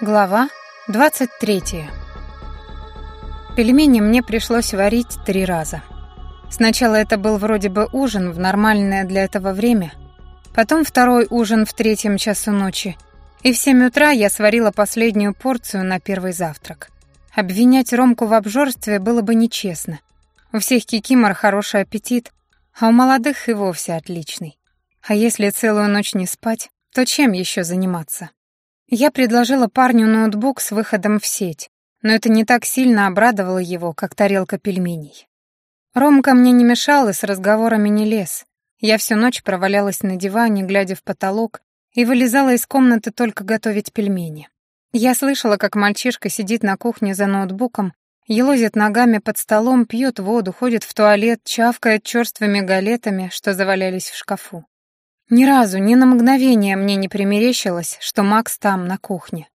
Глава 23. Пельмени мне пришлось варить три раза. Сначала это был вроде бы ужин в нормальное для этого время, потом второй ужин в третьем часу ночи, и в семь утра я сварила последнюю порцию на первый завтрак. Обвинять Ромку в обжорстве было бы нечестно. У всех кикимор хороший аппетит, а у молодых и вовсе отличный. А если целую ночь не спать, то чем еще заниматься? Я предложила парню ноутбук с выходом в сеть, но это не так сильно обрадовало его, как тарелка пельменей. Ромка мне не мешал и с разговорами не лез. Я всю ночь провалялась на диване, глядя в потолок, и вылезала из комнаты только готовить пельмени. Я слышала, как мальчишка сидит на кухне за ноутбуком, елозит ногами под столом, пьет воду, ходит в туалет, чавкает черствыми галетами, что завалялись в шкафу. Ни разу, ни на мгновение мне не примерещилось, что Макс там, на кухне.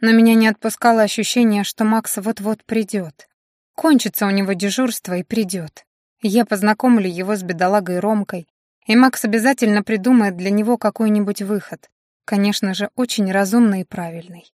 Но меня не отпускало ощущение, что Макс вот-вот придет. Кончится у него дежурство и придет. Я познакомлю его с бедолагой Ромкой, и Макс обязательно придумает для него какой-нибудь выход. Конечно же, очень разумный и правильный.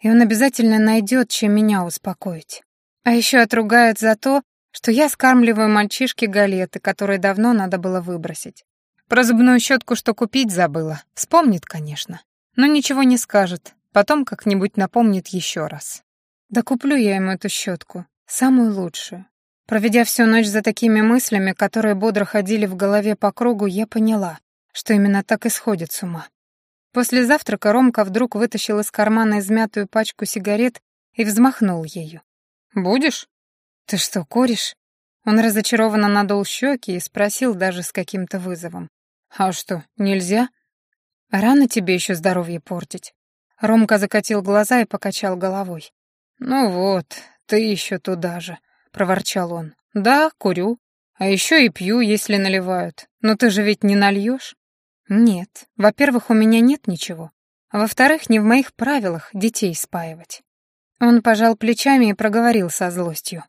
И он обязательно найдет, чем меня успокоить. А еще отругает за то, что я скармливаю мальчишке галеты, которые давно надо было выбросить. Про зубную щетку, что купить, забыла. Вспомнит, конечно. Но ничего не скажет. Потом как-нибудь напомнит еще раз. Да куплю я ему эту щетку. Самую лучшую. Проведя всю ночь за такими мыслями, которые бодро ходили в голове по кругу, я поняла, что именно так и сходит с ума. После завтрака Ромка вдруг вытащил из кармана измятую пачку сигарет и взмахнул ею. «Будешь?» «Ты что, куришь?» Он разочарованно надул щеки и спросил даже с каким-то вызовом. «А что, нельзя?» «Рано тебе еще здоровье портить». Ромка закатил глаза и покачал головой. «Ну вот, ты еще туда же», — проворчал он. «Да, курю. А еще и пью, если наливают. Но ты же ведь не нальешь?» «Нет. Во-первых, у меня нет ничего. А во-вторых, не в моих правилах детей спаивать». Он пожал плечами и проговорил со злостью.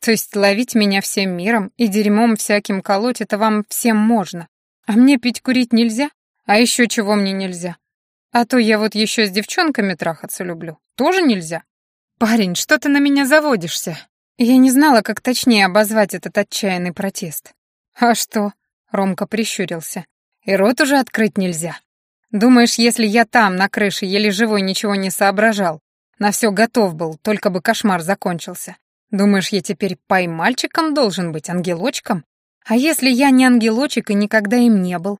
«То есть ловить меня всем миром и дерьмом всяким колоть — это вам всем можно, а мне пить курить нельзя? А еще чего мне нельзя? А то я вот еще с девчонками трахаться люблю. Тоже нельзя? Парень, что ты на меня заводишься? Я не знала, как точнее обозвать этот отчаянный протест. А что? Ромка прищурился. И рот уже открыть нельзя. Думаешь, если я там, на крыше, еле живой ничего не соображал, на все готов был, только бы кошмар закончился. Думаешь, я теперь поймальчиком должен быть, ангелочком? А если я не ангелочек и никогда им не был?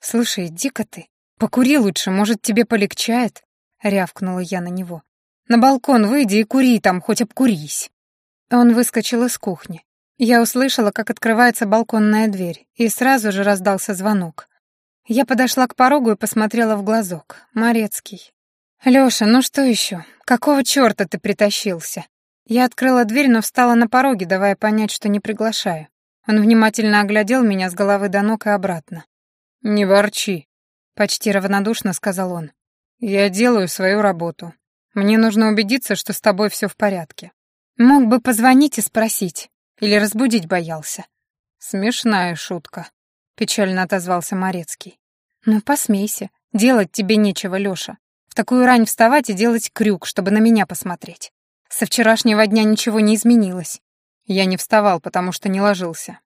Слушай, дико ты. Покури лучше, может, тебе полегчает? Рявкнула я на него. На балкон выйди и кури там, хоть обкурись. Он выскочил из кухни. Я услышала, как открывается балконная дверь, и сразу же раздался звонок. Я подошла к порогу и посмотрела в глазок. Морецкий. «Лёша, ну что еще? Какого чёрта ты притащился?» Я открыла дверь, но встала на пороге, давая понять, что не приглашаю. Он внимательно оглядел меня с головы до ног и обратно. «Не ворчи», — почти равнодушно сказал он. «Я делаю свою работу. Мне нужно убедиться, что с тобой все в порядке. Мог бы позвонить и спросить. Или разбудить боялся». «Смешная шутка», — печально отозвался Морецкий. «Ну, посмейся. Делать тебе нечего, Лёша. В такую рань вставать и делать крюк, чтобы на меня посмотреть. Со вчерашнего дня ничего не изменилось. Я не вставал, потому что не ложился.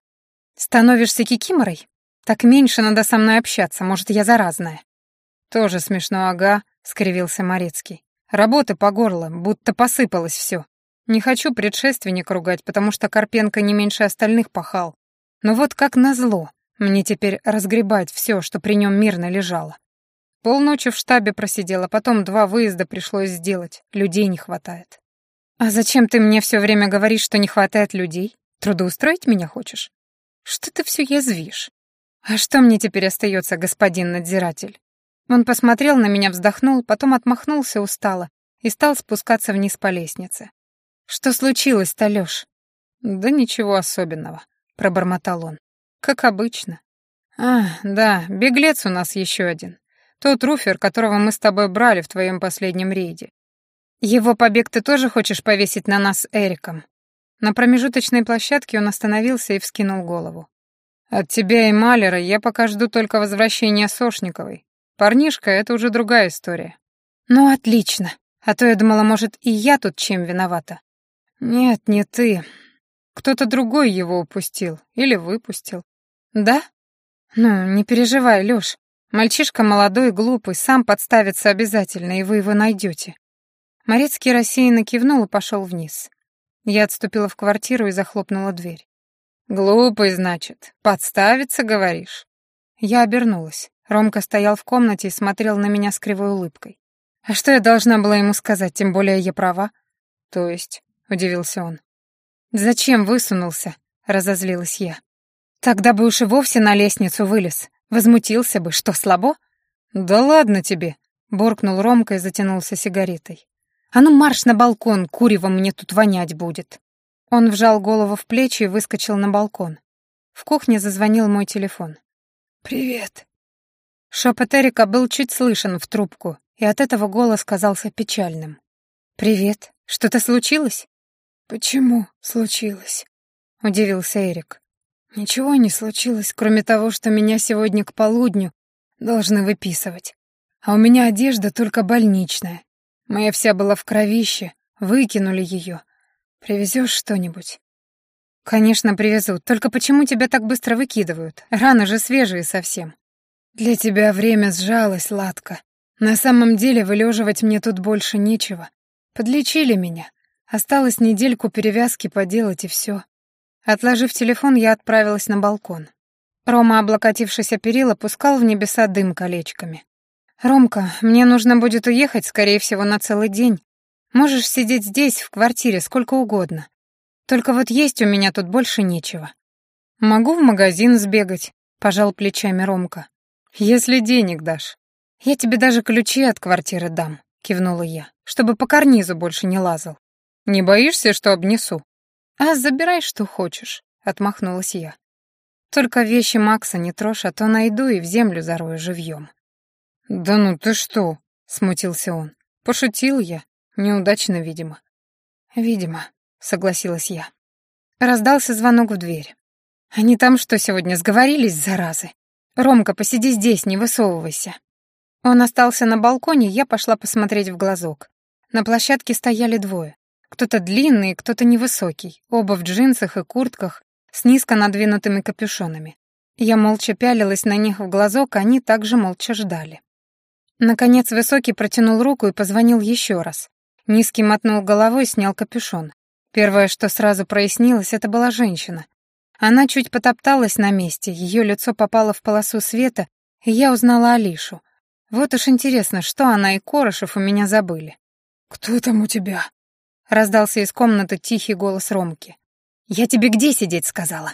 Становишься кикиморой? Так меньше надо со мной общаться, может, я заразная. Тоже смешно, ага, скривился Морецкий. Работы по горло, будто посыпалось все. Не хочу предшественника ругать, потому что Карпенко не меньше остальных пахал. Но вот как назло, мне теперь разгребать все, что при нем мирно лежало. Полночи в штабе просидела, потом два выезда пришлось сделать, людей не хватает. «А зачем ты мне все время говоришь, что не хватает людей? Трудоустроить меня хочешь? Что ты все язвишь? А что мне теперь остается, господин надзиратель?» Он посмотрел на меня, вздохнул, потом отмахнулся устало и стал спускаться вниз по лестнице. «Что случилось-то, Лёш?» «Да ничего особенного», — пробормотал он. «Как обычно». «А, да, беглец у нас еще один. Тот руфер, которого мы с тобой брали в твоем последнем рейде. Его побег ты тоже хочешь повесить на нас Эриком?» На промежуточной площадке он остановился и вскинул голову. «От тебя и Малера я пока жду только возвращения Сошниковой. Парнишка — это уже другая история». «Ну, отлично», — А то я думала, может, и я тут чем виновата. Нет, не ты. Кто-то другой его упустил или выпустил. Да? Ну, не переживай, Лёш. Мальчишка молодой, глупый, сам подставится обязательно, и вы его найдете. Морецкий рассеянно кивнул и пошел вниз. Я отступила в квартиру и захлопнула дверь. «Глупый, значит. Подставиться, говоришь?» Я обернулась. Ромка стоял в комнате и смотрел на меня с кривой улыбкой. «А что я должна была ему сказать, тем более я права?» «То есть?» — удивился он. «Зачем высунулся?» — разозлилась я. «Тогда бы уж и вовсе на лестницу вылез. Возмутился бы, что слабо?» «Да ладно тебе!» — буркнул Ромка и затянулся сигаретой. «А ну марш на балкон, курево мне тут вонять будет!» Он вжал голову в плечи и выскочил на балкон. В кухне зазвонил мой телефон. «Привет». Шепот Эрика был чуть слышен в трубку, и от этого голос казался печальным. «Привет. Что-то случилось?» «Почему случилось?» — удивился Эрик. «Ничего не случилось, кроме того, что меня сегодня к полудню должны выписывать. А у меня одежда только больничная. Моя вся была в кровище, выкинули ее. Привезешь что-нибудь?» «Конечно, привезут. Только почему тебя так быстро выкидывают? Раны же свежие совсем». «Для тебя время сжалось, Ладка. На самом деле вылеживать мне тут больше нечего. Подлечили меня. Осталось недельку перевязки поделать и все. Отложив телефон, я отправилась на балкон. Рома, облокотившись о перила, пускал в небеса дым колечками. «Ромка, мне нужно будет уехать, скорее всего, на целый день. Можешь сидеть здесь, в квартире, сколько угодно. Только вот есть у меня тут больше нечего». «Могу в магазин сбегать», — пожал плечами Ромка. «Если денег дашь». «Я тебе даже ключи от квартиры дам», — кивнула я, «чтобы по карнизу больше не лазал». «Не боишься, что обнесу?» «А забирай, что хочешь», — отмахнулась я. «Только вещи Макса не трожь, а то найду и в землю зарою живьем». «Да ну ты что?» — смутился он. «Пошутил я. Неудачно, видимо». «Видимо», — согласилась я. Раздался звонок в дверь. «Они там что, сегодня сговорились, заразы? Ромка, посиди здесь, не высовывайся». Он остался на балконе, я пошла посмотреть в глазок. На площадке стояли двое. Кто-то длинный, кто-то невысокий, оба в джинсах и куртках с низко надвинутыми капюшонами. Я молча пялилась на них в глазок, а они также молча ждали. Наконец Высокий протянул руку и позвонил еще раз. Низкий мотнул головой и снял капюшон. Первое, что сразу прояснилось, это была женщина. Она чуть потопталась на месте, ее лицо попало в полосу света, и я узнала Алишу. Вот уж интересно, что она и Корошев у меня забыли. «Кто там у тебя?» Раздался из комнаты тихий голос Ромки. «Я тебе где сидеть сказала?»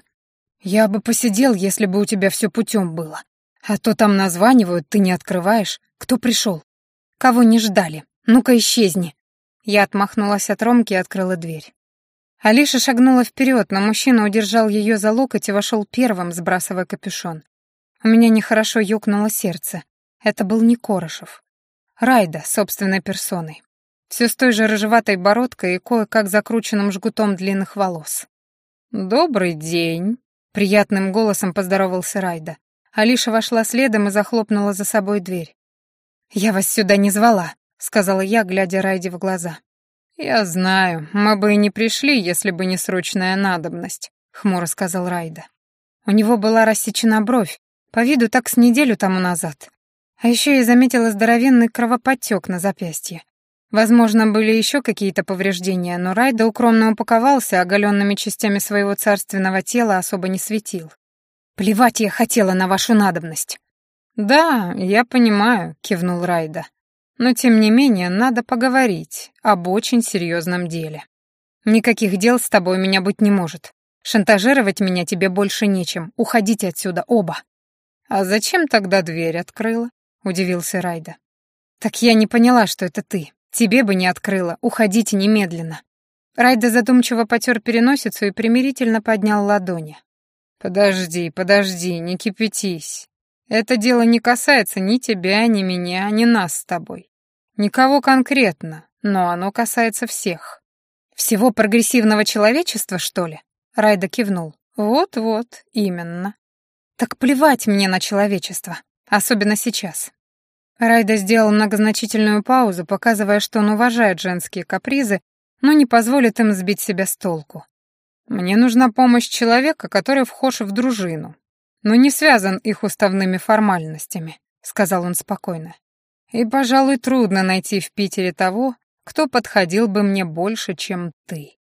«Я бы посидел, если бы у тебя все путем было. А то там названивают, ты не открываешь. Кто пришел?» «Кого не ждали? Ну-ка исчезни!» Я отмахнулась от Ромки и открыла дверь. Алиша шагнула вперед, но мужчина удержал ее за локоть и вошел первым, сбрасывая капюшон. У меня нехорошо ёкнуло сердце. Это был не Корошев. Райда, собственной персоной все с той же рыжеватой бородкой и кое-как закрученным жгутом длинных волос. «Добрый день», — приятным голосом поздоровался Райда. Алиша вошла следом и захлопнула за собой дверь. «Я вас сюда не звала», — сказала я, глядя Райде в глаза. «Я знаю, мы бы и не пришли, если бы не срочная надобность», — хмуро сказал Райда. У него была рассечена бровь, по виду так с неделю тому назад. А еще я заметила здоровенный кровоподтек на запястье. Возможно, были еще какие-то повреждения, но Райда укромно упаковался, оголенными частями своего царственного тела особо не светил. «Плевать я хотела на вашу надобность». «Да, я понимаю», — кивнул Райда. «Но тем не менее надо поговорить об очень серьезном деле. Никаких дел с тобой у меня быть не может. Шантажировать меня тебе больше нечем. Уходите отсюда оба». «А зачем тогда дверь открыла?» — удивился Райда. «Так я не поняла, что это ты. Тебе бы не открыла. Уходите немедленно». Райда задумчиво потер переносицу и примирительно поднял ладони. «Подожди, подожди, не кипятись. Это дело не касается ни тебя, ни меня, ни нас с тобой. Никого конкретно, но оно касается всех. Всего прогрессивного человечества, что ли?» Райда кивнул. «Вот-вот, именно. Так плевать мне на человечество, особенно сейчас. Райда сделал многозначительную паузу, показывая, что он уважает женские капризы, но не позволит им сбить себя с толку. «Мне нужна помощь человека, который вхож в дружину, но не связан их уставными формальностями», — сказал он спокойно. «И, пожалуй, трудно найти в Питере того, кто подходил бы мне больше, чем ты.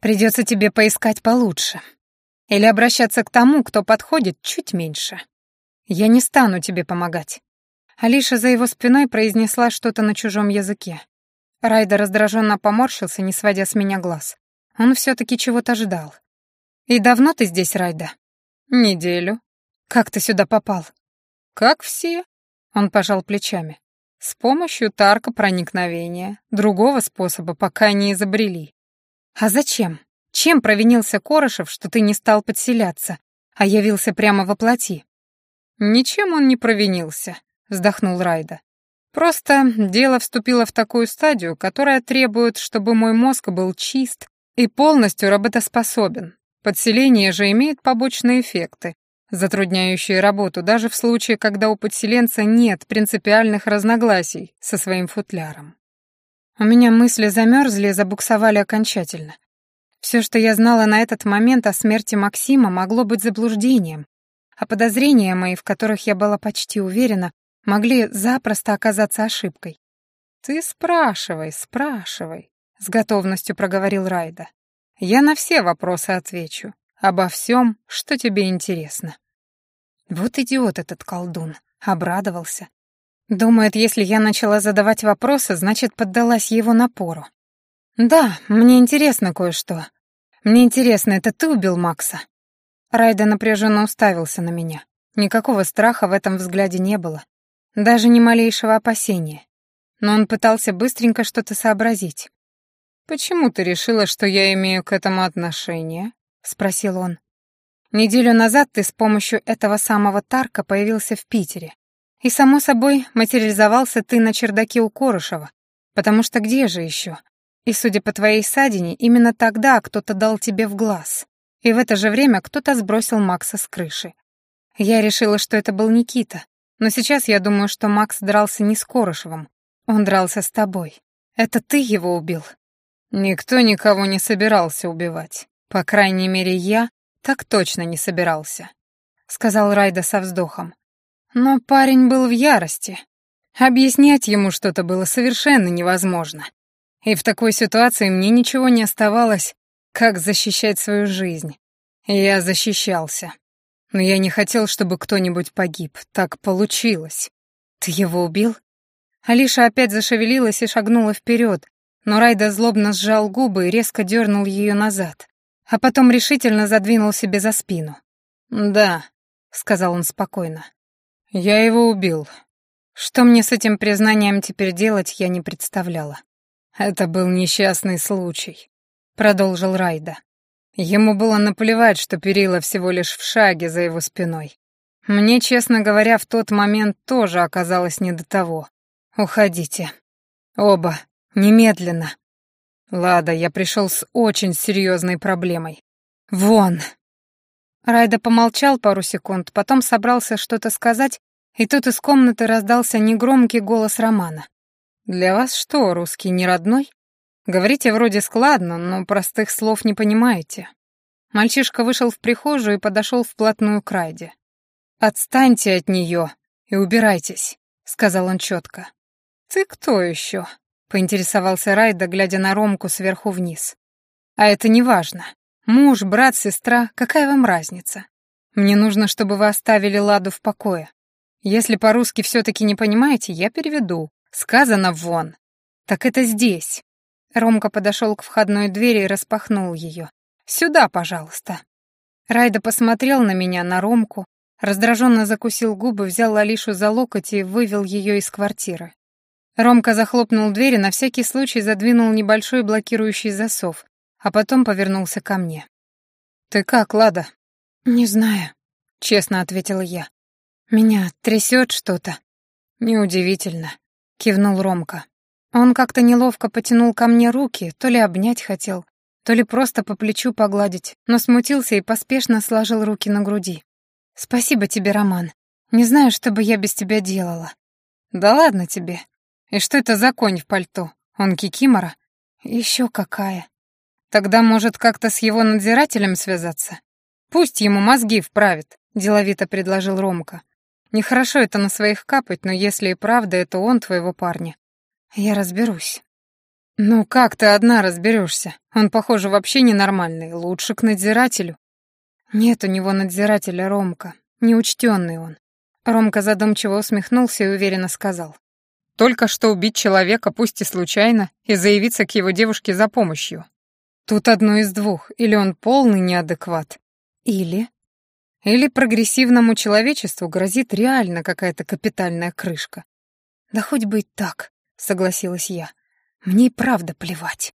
Придется тебе поискать получше. Или обращаться к тому, кто подходит чуть меньше. Я не стану тебе помогать. Алиша за его спиной произнесла что-то на чужом языке. Райда раздраженно поморщился, не сводя с меня глаз. Он все-таки чего-то ждал. «И давно ты здесь, Райда?» «Неделю». «Как ты сюда попал?» «Как все». Он пожал плечами. «С помощью тарка проникновения. Другого способа пока не изобрели». «А зачем? Чем провинился Корошев, что ты не стал подселяться, а явился прямо во плоти?» «Ничем он не провинился», вздохнул Райда. Просто дело вступило в такую стадию, которая требует, чтобы мой мозг был чист и полностью работоспособен. Подселение же имеет побочные эффекты, затрудняющие работу даже в случае, когда у подселенца нет принципиальных разногласий со своим футляром. У меня мысли замерзли и забуксовали окончательно. Все, что я знала на этот момент о смерти Максима, могло быть заблуждением, а подозрения мои, в которых я была почти уверена, могли запросто оказаться ошибкой. «Ты спрашивай, спрашивай», — с готовностью проговорил Райда. «Я на все вопросы отвечу, обо всем, что тебе интересно». Вот идиот этот колдун, обрадовался. Думает, если я начала задавать вопросы, значит, поддалась его напору. «Да, мне интересно кое-что. Мне интересно, это ты убил Макса?» Райда напряженно уставился на меня. Никакого страха в этом взгляде не было. Даже ни малейшего опасения. Но он пытался быстренько что-то сообразить. «Почему ты решила, что я имею к этому отношение?» — спросил он. «Неделю назад ты с помощью этого самого Тарка появился в Питере. И, само собой, материализовался ты на чердаке у Корышева, потому что где же еще? И, судя по твоей ссадине, именно тогда кто-то дал тебе в глаз. И в это же время кто-то сбросил Макса с крыши. Я решила, что это был Никита, но сейчас я думаю, что Макс дрался не с Корошевым. Он дрался с тобой. Это ты его убил. Никто никого не собирался убивать. По крайней мере, я так точно не собирался, сказал Райда со вздохом. Но парень был в ярости. Объяснять ему что-то было совершенно невозможно. И в такой ситуации мне ничего не оставалось, как защищать свою жизнь. я защищался. Но я не хотел, чтобы кто-нибудь погиб. Так получилось. Ты его убил? Алиша опять зашевелилась и шагнула вперед, но Райда злобно сжал губы и резко дернул ее назад, а потом решительно задвинул себе за спину. «Да», — сказал он спокойно, — «я его убил». Что мне с этим признанием теперь делать, я не представляла. «Это был несчастный случай», — продолжил Райда. Ему было наплевать, что перила всего лишь в шаге за его спиной. Мне, честно говоря, в тот момент тоже оказалось не до того. Уходите. Оба. Немедленно. Лада, я пришел с очень серьезной проблемой. Вон. Райда помолчал пару секунд, потом собрался что-то сказать, и тут из комнаты раздался негромкий голос Романа. «Для вас что, русский не родной?» Говорите вроде складно, но простых слов не понимаете. Мальчишка вышел в прихожую и подошел вплотную к Райде. «Отстаньте от нее и убирайтесь», — сказал он четко. «Ты кто еще?» — поинтересовался Райда, глядя на Ромку сверху вниз. «А это не важно. Муж, брат, сестра, какая вам разница? Мне нужно, чтобы вы оставили Ладу в покое. Если по-русски все-таки не понимаете, я переведу. Сказано «вон». Так это здесь. Ромка подошел к входной двери и распахнул ее. «Сюда, пожалуйста». Райда посмотрел на меня, на Ромку, раздраженно закусил губы, взял Алишу за локоть и вывел ее из квартиры. Ромка захлопнул дверь и на всякий случай задвинул небольшой блокирующий засов, а потом повернулся ко мне. «Ты как, Лада?» «Не знаю», — честно ответила я. «Меня трясет что-то». «Неудивительно», — кивнул Ромка. Он как-то неловко потянул ко мне руки, то ли обнять хотел, то ли просто по плечу погладить, но смутился и поспешно сложил руки на груди. «Спасибо тебе, Роман. Не знаю, что бы я без тебя делала». Да ладно тебе. И что это за конь в пальто? Он кикимора? Еще какая. Тогда, может, как-то с его надзирателем связаться? Пусть ему мозги вправит, деловито предложил Ромка. Нехорошо это на своих капать, но если и правда это он твоего парня, я разберусь. Ну как ты одна разберешься? Он, похоже, вообще ненормальный, лучше к надзирателю. Нет у него надзирателя Ромка, неучтенный он. Ромка задумчиво усмехнулся и уверенно сказал. «Только что убить человека, пусть и случайно, и заявиться к его девушке за помощью. Тут одно из двух, или он полный неадекват, или... Или прогрессивному человечеству грозит реально какая-то капитальная крышка. Да хоть бы и так, согласилась я. Мне и правда плевать.